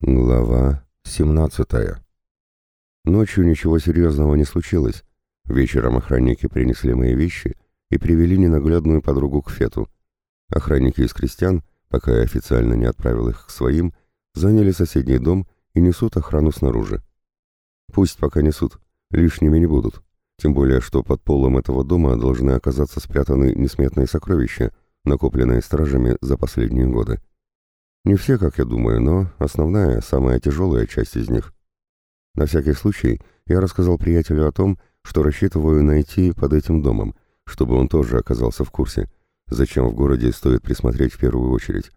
Глава 17 Ночью ничего серьезного не случилось. Вечером охранники принесли мои вещи и привели ненаглядную подругу к Фету. Охранники из крестьян, пока я официально не отправил их к своим, заняли соседний дом и несут охрану снаружи. Пусть пока несут, лишними не будут. Тем более, что под полом этого дома должны оказаться спрятаны несметные сокровища, накопленные стражами за последние годы. Не все, как я думаю, но основная, самая тяжелая часть из них. На всякий случай я рассказал приятелю о том, что рассчитываю найти под этим домом, чтобы он тоже оказался в курсе, зачем в городе стоит присмотреть в первую очередь.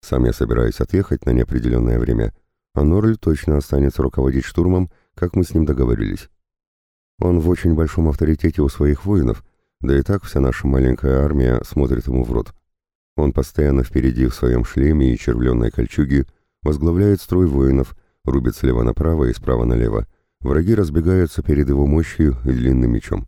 Сам я собираюсь отъехать на неопределенное время, а Норль точно останется руководить штурмом, как мы с ним договорились. Он в очень большом авторитете у своих воинов, да и так вся наша маленькая армия смотрит ему в рот. Он постоянно впереди в своем шлеме и червленной кольчуге, возглавляет строй воинов, рубит слева направо и справа налево. Враги разбегаются перед его мощью и длинным мечом.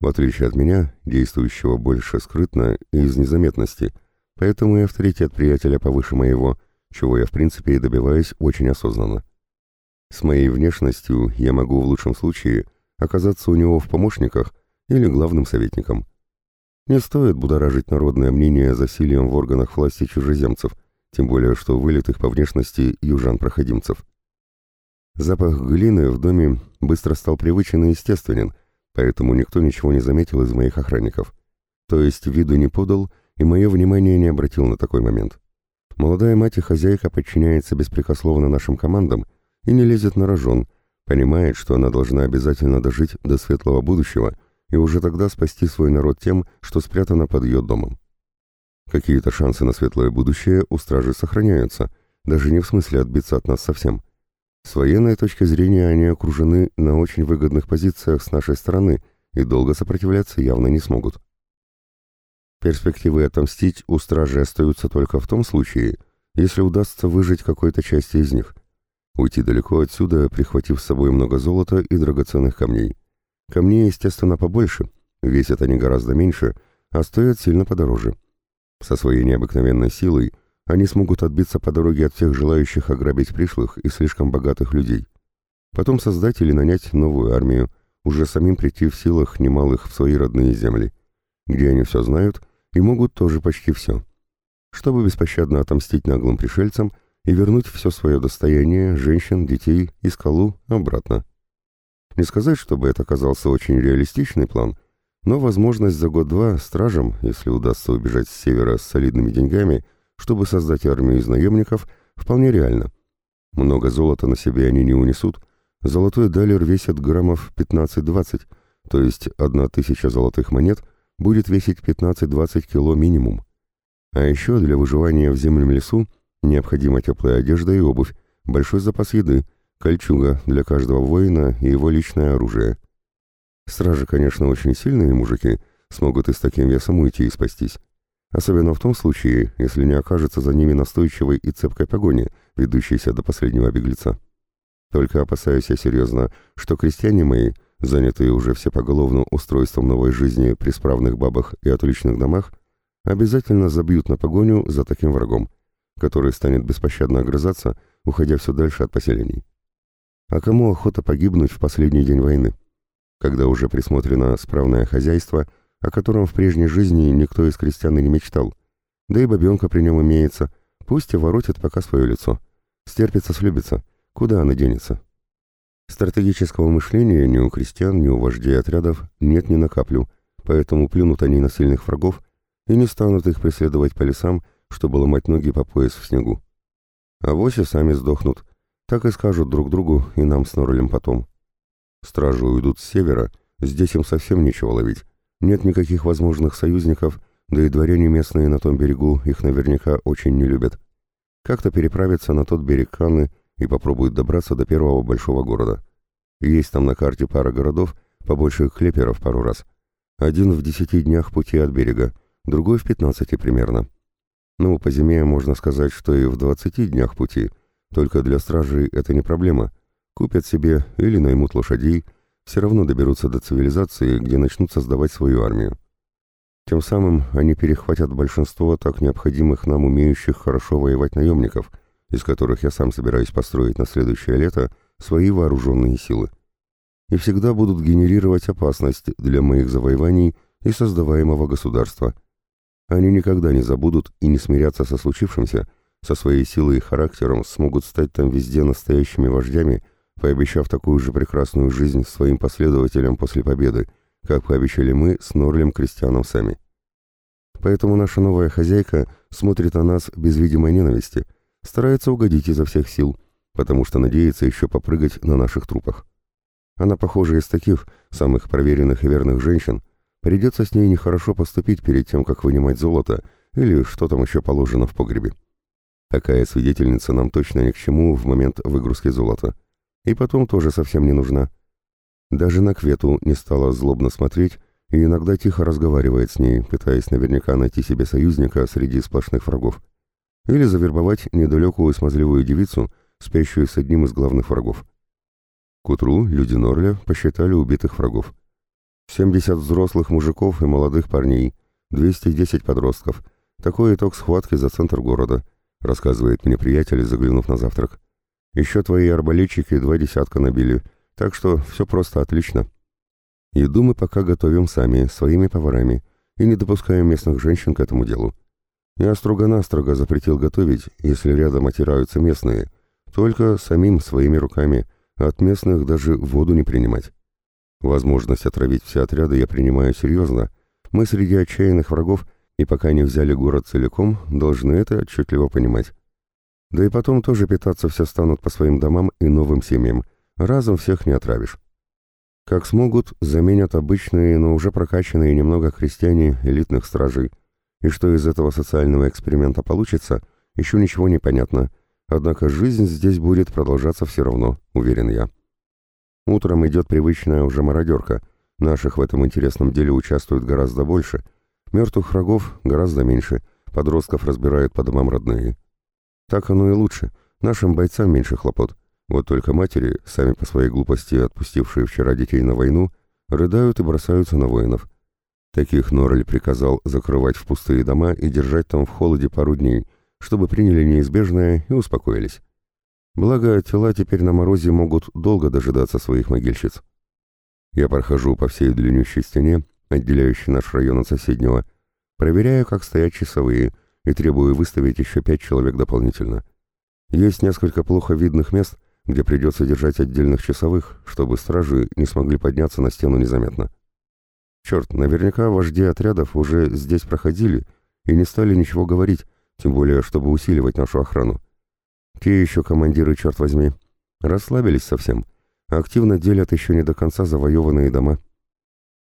В отличие от меня, действующего больше скрытно и из незаметности, поэтому и авторитет приятеля повыше моего, чего я в принципе и добиваюсь очень осознанно. С моей внешностью я могу в лучшем случае оказаться у него в помощниках или главным советником. Не стоит будоражить народное мнение засилием в органах власти чужеземцев, тем более что вылет их по внешности южан-проходимцев. Запах глины в доме быстро стал привычен и естественен, поэтому никто ничего не заметил из моих охранников. То есть виду не подал, и мое внимание не обратил на такой момент. Молодая мать и хозяйка подчиняется беспрекословно нашим командам и не лезет на рожон, понимает, что она должна обязательно дожить до светлого будущего – и уже тогда спасти свой народ тем, что спрятано под ее домом. Какие-то шансы на светлое будущее у стражи сохраняются, даже не в смысле отбиться от нас совсем. С военной точки зрения они окружены на очень выгодных позициях с нашей стороны и долго сопротивляться явно не смогут. Перспективы отомстить у стражи остаются только в том случае, если удастся выжить какой-то части из них. Уйти далеко отсюда, прихватив с собой много золота и драгоценных камней. Камней, естественно, побольше, весят они гораздо меньше, а стоят сильно подороже. Со своей необыкновенной силой они смогут отбиться по дороге от всех желающих ограбить пришлых и слишком богатых людей. Потом создать или нанять новую армию, уже самим прийти в силах немалых в свои родные земли, где они все знают и могут тоже почти все. Чтобы беспощадно отомстить наглым пришельцам и вернуть все свое достояние, женщин, детей и скалу обратно. Не сказать, чтобы это оказался очень реалистичный план, но возможность за год-два стражам, если удастся убежать с севера с солидными деньгами, чтобы создать армию из наемников, вполне реально. Много золота на себе они не унесут. Золотой далер весит граммов 15-20, то есть одна тысяча золотых монет будет весить 15-20 кило минимум. А еще для выживания в зимнем лесу необходима теплая одежда и обувь, большой запас еды – кольчуга для каждого воина и его личное оружие. Стражи, конечно, очень сильные мужики, смогут и с таким весом уйти и спастись. Особенно в том случае, если не окажется за ними настойчивой и цепкой погони, ведущейся до последнего беглеца. Только опасаюсь я серьезно, что крестьяне мои, занятые уже все поголовно устройством новой жизни при справных бабах и отличных домах, обязательно забьют на погоню за таким врагом, который станет беспощадно огрызаться, уходя все дальше от поселений. А кому охота погибнуть в последний день войны? Когда уже присмотрено справное хозяйство, о котором в прежней жизни никто из крестьян и не мечтал. Да и бабенка при нем имеется, пусть и воротит пока свое лицо. Стерпится, слюбится. Куда она денется? Стратегического мышления ни у крестьян, ни у вождей отрядов нет ни на каплю, поэтому плюнут они на сильных врагов и не станут их преследовать по лесам, чтобы ломать ноги по пояс в снегу. А вось и сами сдохнут, так и скажут друг другу и нам с Норлем потом. Стражи уйдут с севера, здесь им совсем нечего ловить. Нет никаких возможных союзников, да и дворяне местные на том берегу их наверняка очень не любят. Как-то переправиться на тот берег Канны и попробуют добраться до первого большого города. Есть там на карте пара городов, побольше клеперов пару раз. Один в десяти днях пути от берега, другой в пятнадцати примерно. Ну, по зиме можно сказать, что и в двадцати днях пути – только для стражей это не проблема. Купят себе или наймут лошадей, все равно доберутся до цивилизации, где начнут создавать свою армию. Тем самым они перехватят большинство так необходимых нам умеющих хорошо воевать наемников, из которых я сам собираюсь построить на следующее лето свои вооруженные силы. И всегда будут генерировать опасность для моих завоеваний и создаваемого государства. Они никогда не забудут и не смирятся со случившимся, со своей силой и характером смогут стать там везде настоящими вождями, пообещав такую же прекрасную жизнь своим последователям после победы, как пообещали мы с Норлем Кристианом сами. Поэтому наша новая хозяйка смотрит на нас без видимой ненависти, старается угодить изо всех сил, потому что надеется еще попрыгать на наших трупах. Она, похожа из таких, самых проверенных и верных женщин, придется с ней нехорошо поступить перед тем, как вынимать золото или что там еще положено в погребе. Такая свидетельница нам точно ни к чему в момент выгрузки золота. И потом тоже совсем не нужна. Даже на Квету не стала злобно смотреть и иногда тихо разговаривает с ней, пытаясь наверняка найти себе союзника среди сплошных врагов. Или завербовать недалекую смазливую девицу, спящую с одним из главных врагов. К утру люди Норля посчитали убитых врагов. 70 взрослых мужиков и молодых парней, 210 подростков. Такой итог схватки за центр города, рассказывает мне приятель, заглянув на завтрак. Еще твои арбалетчики два десятка набили, так что все просто отлично. Еду мы пока готовим сами, своими поварами, и не допускаем местных женщин к этому делу. Я строго-настрого запретил готовить, если рядом отираются местные, только самим своими руками, от местных даже воду не принимать. Возможность отравить все отряды я принимаю серьезно. Мы среди отчаянных врагов, и пока не взяли город целиком, должны это отчетливо понимать. Да и потом тоже питаться все станут по своим домам и новым семьям. Разом всех не отравишь. Как смогут, заменят обычные, но уже прокачанные немного крестьяне элитных стражей. И что из этого социального эксперимента получится, еще ничего не понятно. Однако жизнь здесь будет продолжаться все равно, уверен я. Утром идет привычная уже мародерка. Наших в этом интересном деле участвует гораздо больше. Мертвых врагов гораздо меньше. Подростков разбирают по домам родные. Так оно и лучше. Нашим бойцам меньше хлопот. Вот только матери, сами по своей глупости отпустившие вчера детей на войну, рыдают и бросаются на воинов. Таких Норрель приказал закрывать в пустые дома и держать там в холоде пару дней, чтобы приняли неизбежное и успокоились. Благо, тела теперь на морозе могут долго дожидаться своих могильщиц. Я прохожу по всей длиннющей стене, отделяющей наш район от соседнего, проверяю, как стоят часовые, и требую выставить еще пять человек дополнительно. Есть несколько плохо видных мест, где придется держать отдельных часовых, чтобы стражи не смогли подняться на стену незаметно. Черт, наверняка вожди отрядов уже здесь проходили и не стали ничего говорить, тем более, чтобы усиливать нашу охрану. Те еще командиры, черт возьми, расслабились совсем, активно делят еще не до конца завоеванные дома.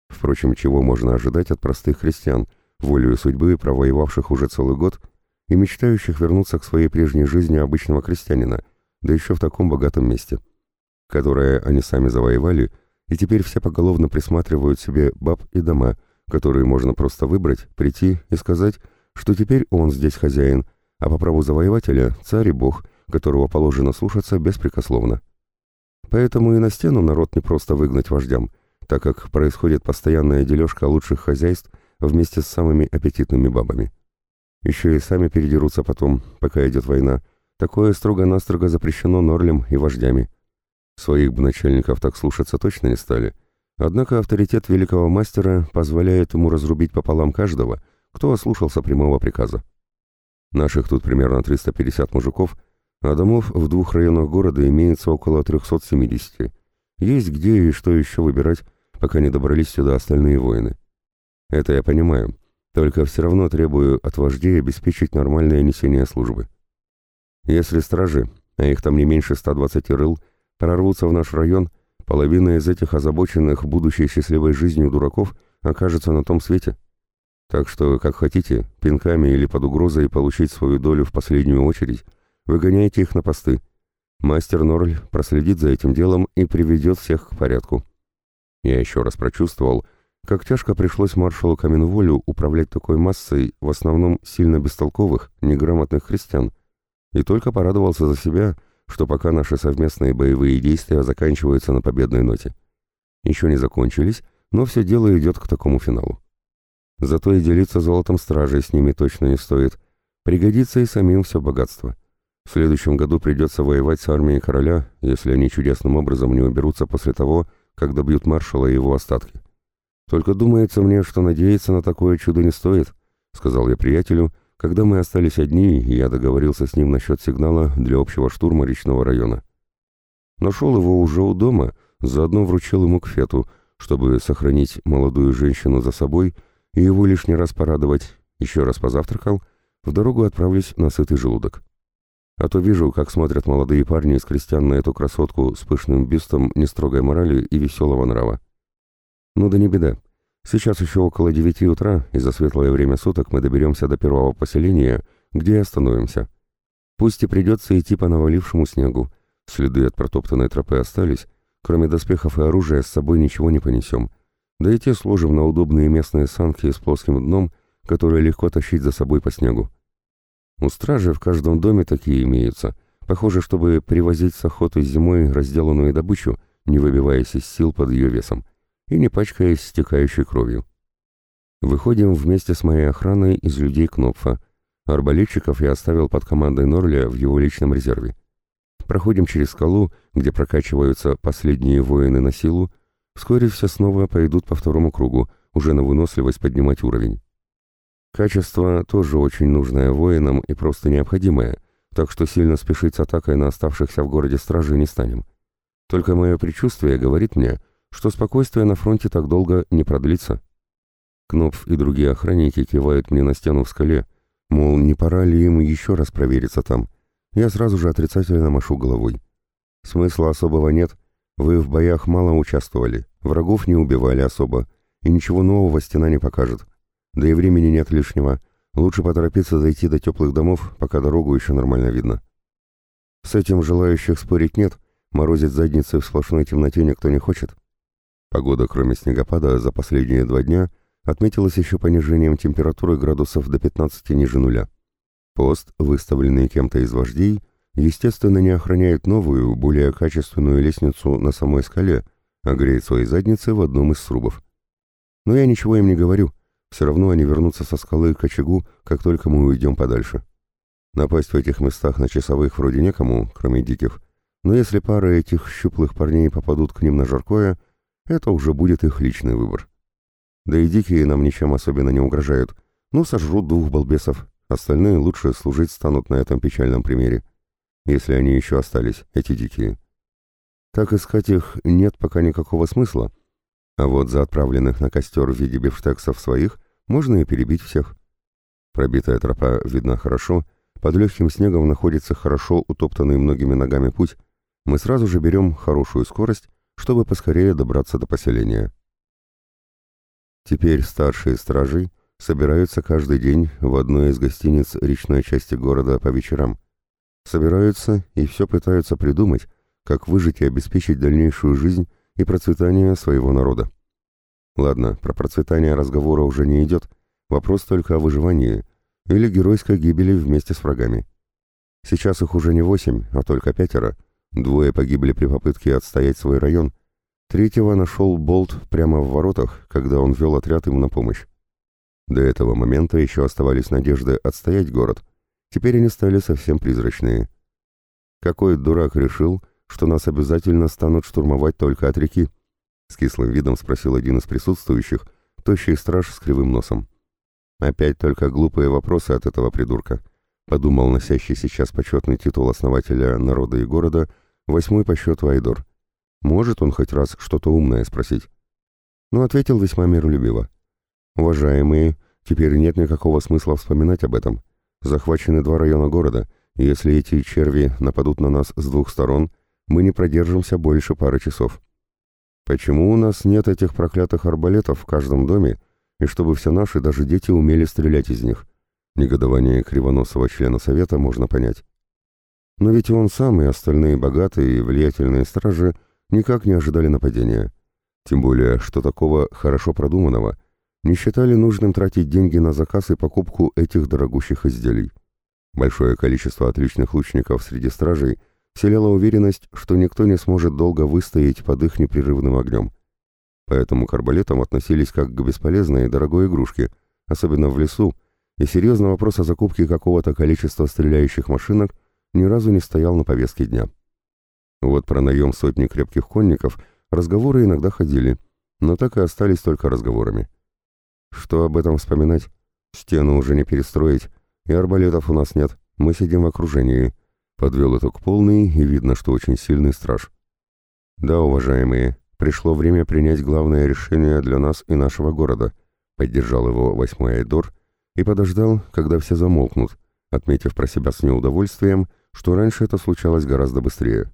Впрочем, чего можно ожидать от простых христиан, волею судьбы, провоевавших уже целый год и мечтающих вернуться к своей прежней жизни обычного крестьянина – да еще в таком богатом месте, которое они сами завоевали, и теперь все поголовно присматривают себе баб и дома, которые можно просто выбрать, прийти и сказать, что теперь он здесь хозяин, а по праву завоевателя царь и бог, которого положено слушаться беспрекословно. Поэтому и на стену народ не просто выгнать вождям, так как происходит постоянная дележка лучших хозяйств вместе с самыми аппетитными бабами. Еще и сами передерутся потом, пока идет война, Такое строго-настрого запрещено Норлем и вождями. Своих бы начальников так слушаться точно не стали. Однако авторитет великого мастера позволяет ему разрубить пополам каждого, кто ослушался прямого приказа. Наших тут примерно 350 мужиков, а домов в двух районах города имеется около 370. Есть где и что еще выбирать, пока не добрались сюда остальные воины. Это я понимаю, только все равно требую от вождей обеспечить нормальное несение службы. Если стражи, а их там не меньше 120 рыл, прорвутся в наш район, половина из этих озабоченных будущей счастливой жизнью дураков окажется на том свете. Так что, как хотите, пинками или под угрозой получить свою долю в последнюю очередь, выгоняйте их на посты. Мастер Норль проследит за этим делом и приведет всех к порядку. Я еще раз прочувствовал, как тяжко пришлось маршалу Каменволю управлять такой массой, в основном сильно бестолковых, неграмотных христиан, и только порадовался за себя, что пока наши совместные боевые действия заканчиваются на победной ноте. Еще не закончились, но все дело идет к такому финалу. Зато и делиться золотом стражей с ними точно не стоит. Пригодится и самим все богатство. В следующем году придется воевать с армией короля, если они чудесным образом не уберутся после того, как добьют маршала и его остатки. Только думается мне, что надеяться на такое чудо не стоит, сказал я приятелю, когда мы остались одни, и я договорился с ним насчет сигнала для общего штурма речного района. Нашел его уже у дома, заодно вручил ему к фету, чтобы сохранить молодую женщину за собой и его лишний раз порадовать, еще раз позавтракал, в дорогу отправлюсь на сытый желудок. А то вижу, как смотрят молодые парни из крестьян на эту красотку с пышным бюстом нестрогой морали и веселого нрава. Ну да не беда. Сейчас еще около девяти утра, и за светлое время суток мы доберемся до первого поселения, где и остановимся. Пусть и придется идти по навалившему снегу. Следы от протоптанной тропы остались. Кроме доспехов и оружия с собой ничего не понесем. Да и те сложим на удобные местные санки с плоским дном, которые легко тащить за собой по снегу. У стражи в каждом доме такие имеются. Похоже, чтобы привозить с охоты зимой разделанную добычу, не выбиваясь из сил под ее весом, и не пачкаясь стекающей кровью. Выходим вместе с моей охраной из людей Кнопфа. Арбалетчиков я оставил под командой Норля в его личном резерве. Проходим через скалу, где прокачиваются последние воины на силу. Вскоре все снова пойдут по второму кругу, уже на выносливость поднимать уровень. Качество тоже очень нужное воинам и просто необходимое, так что сильно спешить с атакой на оставшихся в городе стражи не станем. Только мое предчувствие говорит мне, что спокойствие на фронте так долго не продлится. Кнопф и другие охранники кивают мне на стену в скале, мол, не пора ли им еще раз провериться там. Я сразу же отрицательно машу головой. Смысла особого нет, вы в боях мало участвовали, врагов не убивали особо, и ничего нового стена не покажет. Да и времени нет лишнего. Лучше поторопиться дойти до теплых домов, пока дорогу еще нормально видно. С этим желающих спорить нет, морозить задницы в сплошной темноте никто не хочет. Погода, кроме снегопада, за последние два дня отметилась еще понижением температуры градусов до 15 ниже нуля. Пост, выставленный кем-то из вождей, естественно, не охраняет новую, более качественную лестницу на самой скале, а греет свои задницы в одном из срубов. Но я ничего им не говорю — все равно они вернутся со скалы к очагу, как только мы уйдем подальше. Напасть в этих местах на часовых вроде некому, кроме диких, но если пара этих щуплых парней попадут к ним на жаркое, это уже будет их личный выбор. Да и дикие нам ничем особенно не угрожают, ну сожрут двух балбесов, остальные лучше служить станут на этом печальном примере, если они еще остались, эти дикие. Так искать их нет пока никакого смысла, а вот за отправленных на костер в виде бифштексов своих можно и перебить всех. Пробитая тропа видна хорошо, под легким снегом находится хорошо утоптанный многими ногами путь. Мы сразу же берем хорошую скорость, чтобы поскорее добраться до поселения. Теперь старшие стражи собираются каждый день в одной из гостиниц речной части города по вечерам. Собираются и все пытаются придумать, как выжить и обеспечить дальнейшую жизнь и процветание своего народа. Ладно, про процветание разговора уже не идет, вопрос только о выживании или геройской гибели вместе с врагами. Сейчас их уже не восемь, а только пятеро. Двое погибли при попытке отстоять свой район. Третьего нашел Болт прямо в воротах, когда он вел отряд им на помощь. До этого момента еще оставались надежды отстоять город. Теперь они стали совсем призрачные. Какой дурак решил, что нас обязательно станут штурмовать только от реки?» С кислым видом спросил один из присутствующих, тощий страж с кривым носом. «Опять только глупые вопросы от этого придурка», — подумал носящий сейчас почетный титул основателя народа и города, восьмой по счету Айдор. «Может он хоть раз что-то умное спросить?» Но ответил весьма миролюбиво. «Уважаемые, теперь нет никакого смысла вспоминать об этом. Захвачены два района города, и если эти черви нападут на нас с двух сторон — мы не продержимся больше пары часов. Почему у нас нет этих проклятых арбалетов в каждом доме, и чтобы все наши, даже дети, умели стрелять из них? Негодование кривоносого члена совета можно понять. Но ведь он сам и остальные богатые и влиятельные стражи никак не ожидали нападения. Тем более, что такого хорошо продуманного не считали нужным тратить деньги на заказ и покупку этих дорогущих изделий. Большое количество отличных лучников среди стражей – вселяла уверенность, что никто не сможет долго выстоять под их непрерывным огнем. Поэтому к арбалетам относились как к бесполезной и дорогой игрушке, особенно в лесу, и серьезный вопрос о закупке какого-то количества стреляющих машинок ни разу не стоял на повестке дня. Вот про наем сотни крепких конников разговоры иногда ходили, но так и остались только разговорами. Что об этом вспоминать? Стену уже не перестроить, и арбалетов у нас нет, мы сидим в окружении. Подвел итог полный, и видно, что очень сильный страж. Да, уважаемые, пришло время принять главное решение для нас и нашего города. Поддержал его восьмой Айдор и подождал, когда все замолкнут, отметив про себя с неудовольствием, что раньше это случалось гораздо быстрее.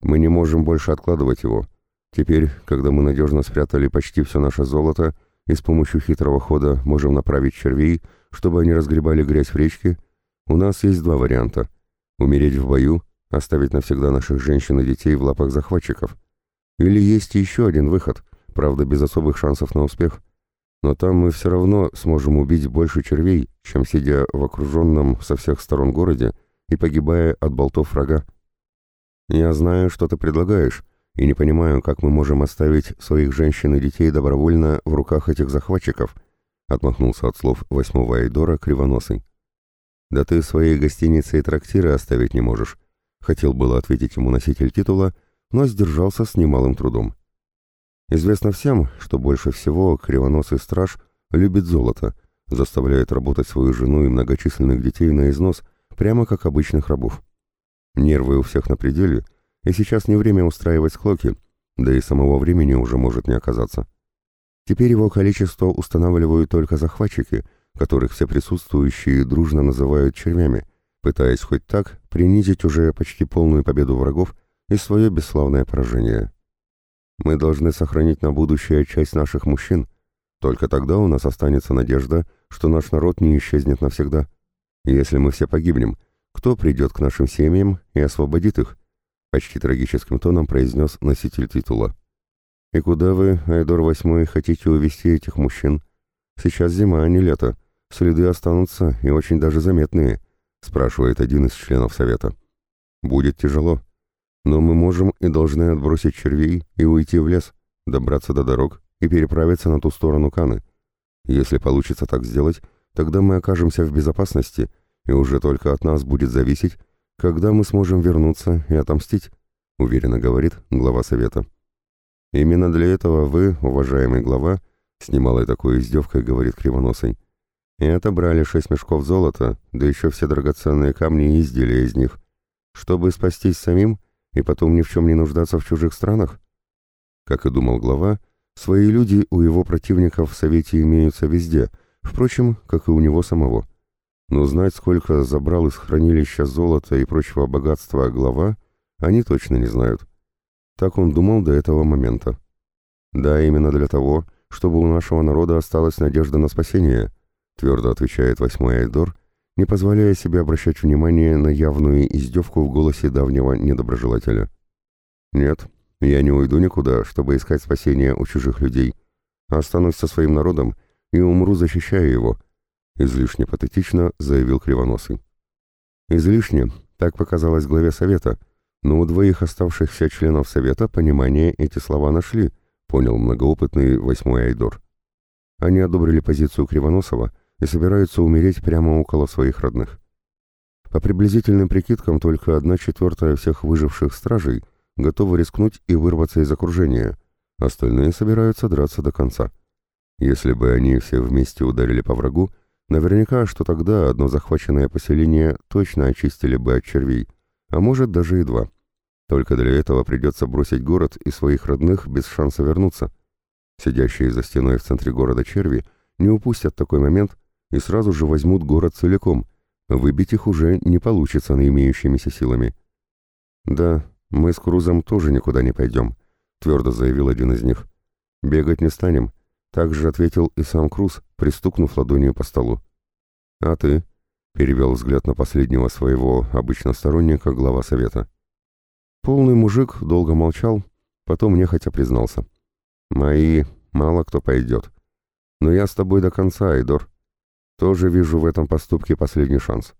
Мы не можем больше откладывать его. Теперь, когда мы надежно спрятали почти все наше золото и с помощью хитрого хода можем направить червей, чтобы они разгребали грязь в речке, у нас есть два варианта. Умереть в бою, оставить навсегда наших женщин и детей в лапах захватчиков. Или есть еще один выход, правда без особых шансов на успех. Но там мы все равно сможем убить больше червей, чем сидя в окруженном со всех сторон городе и погибая от болтов врага. Я знаю, что ты предлагаешь, и не понимаю, как мы можем оставить своих женщин и детей добровольно в руках этих захватчиков, отмахнулся от слов восьмого Айдора кривоносый. Да ты своей гостиницы и трактиры оставить не можешь, хотел было ответить ему носитель титула, но сдержался с немалым трудом. Известно всем, что больше всего кривоносый страж любит золото, заставляет работать свою жену и многочисленных детей на износ, прямо как обычных рабов. Нервы у всех на пределе, и сейчас не время устраивать склоки, да и самого времени уже может не оказаться. Теперь его количество устанавливают только захватчики, которых все присутствующие дружно называют червями, пытаясь хоть так принизить уже почти полную победу врагов и свое бесславное поражение. Мы должны сохранить на будущее часть наших мужчин, только тогда у нас останется надежда, что наш народ не исчезнет навсегда. Если мы все погибнем, кто придет к нашим семьям и освободит их?» Почти трагическим тоном произнес носитель титула. «И куда вы, Айдор Восьмой, хотите увезти этих мужчин? Сейчас зима, а не лето. Следы останутся и очень даже заметные», спрашивает один из членов совета. «Будет тяжело, но мы можем и должны отбросить червей и уйти в лес, добраться до дорог и переправиться на ту сторону Каны. Если получится так сделать, тогда мы окажемся в безопасности и уже только от нас будет зависеть, когда мы сможем вернуться и отомстить», — уверенно говорит глава совета. «Именно для этого вы, уважаемый глава, с немалой такой издевкой говорит Кривоносый, и отобрали шесть мешков золота, да еще все драгоценные камни и изделия из них, чтобы спастись самим и потом ни в чем не нуждаться в чужих странах?» Как и думал глава, свои люди у его противников в Совете имеются везде, впрочем, как и у него самого. Но знать, сколько забрал из хранилища золота и прочего богатства глава, они точно не знают. Так он думал до этого момента. Да, именно для того, чтобы у нашего народа осталась надежда на спасение, твердо отвечает восьмой Айдор, не позволяя себе обращать внимание на явную издевку в голосе давнего недоброжелателя. «Нет, я не уйду никуда, чтобы искать спасения у чужих людей. Останусь со своим народом и умру, защищая его», излишне патетично заявил Кривоносый. Излишне, так показалось главе совета, но у двоих оставшихся членов совета понимание эти слова нашли, понял многоопытный восьмой Айдор. Они одобрили позицию Кривоносова и собираются умереть прямо около своих родных. По приблизительным прикидкам, только одна четвертая всех выживших стражей готова рискнуть и вырваться из окружения, остальные собираются драться до конца. Если бы они все вместе ударили по врагу, Наверняка, что тогда одно захваченное поселение точно очистили бы от червей, а может даже и два. Только для этого придется бросить город и своих родных без шанса вернуться. Сидящие за стеной в центре города черви не упустят такой момент и сразу же возьмут город целиком. Выбить их уже не получится на имеющимися силами. «Да, мы с Крузом тоже никуда не пойдем», — твердо заявил один из них. «Бегать не станем, также ответил и сам Круз, пристукнув ладонью по столу. «А ты?» — перевел взгляд на последнего своего, обычно сторонника, глава совета. Полный мужик долго молчал, потом нехотя признался. «Мои, мало кто пойдет. Но я с тобой до конца, Айдор. Тоже вижу в этом поступке последний шанс.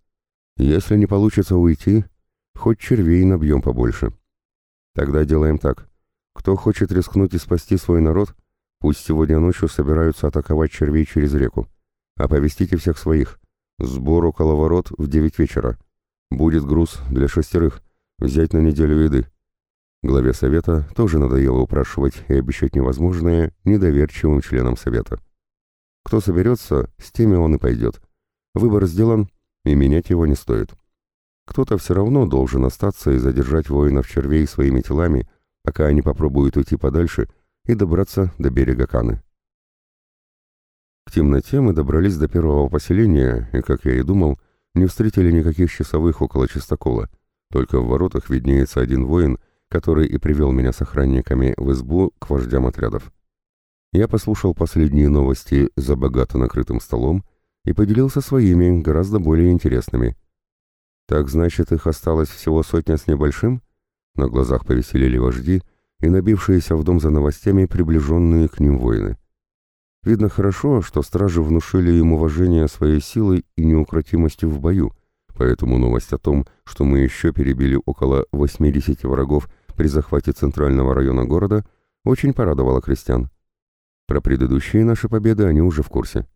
Если не получится уйти, хоть червей набьем побольше. Тогда делаем так. Кто хочет рискнуть и спасти свой народ — Пусть сегодня ночью собираются атаковать червей через реку. Оповестите всех своих. Сбор около ворот в девять вечера. Будет груз для шестерых. Взять на неделю еды. Главе совета тоже надоело упрашивать и обещать невозможное недоверчивым членам совета. Кто соберется, с теми он и пойдет. Выбор сделан, и менять его не стоит. Кто-то все равно должен остаться и задержать воинов-червей своими телами, пока они попробуют уйти подальше и добраться до берега Каны. К темноте мы добрались до первого поселения и, как я и думал, не встретили никаких часовых около чистокола. Только в воротах виднеется один воин, который и привел меня с охранниками в избу к вождям отрядов. Я послушал последние новости за богато накрытым столом и поделился своими, гораздо более интересными. Так значит, их осталось всего сотня с небольшим? На глазах повеселели вожди и набившиеся в дом за новостями приближенные к ним воины. Видно хорошо, что стражи внушили им уважение своей силой и неукротимостью в бою, поэтому новость о том, что мы еще перебили около 80 врагов при захвате центрального района города, очень порадовала крестьян. Про предыдущие наши победы они уже в курсе.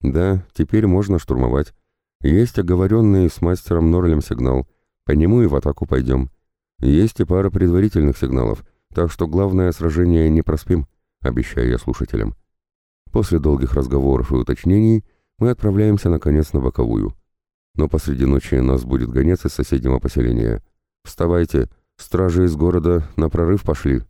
Да, теперь можно штурмовать. Есть оговоренный с мастером Норлем сигнал, по нему и в атаку пойдем. Есть и пара предварительных сигналов, так что главное сражение не проспим, обещаю я слушателям. После долгих разговоров и уточнений мы отправляемся наконец на боковую. Но посреди ночи нас будет гонец из соседнего поселения. «Вставайте! Стражи из города на прорыв пошли!»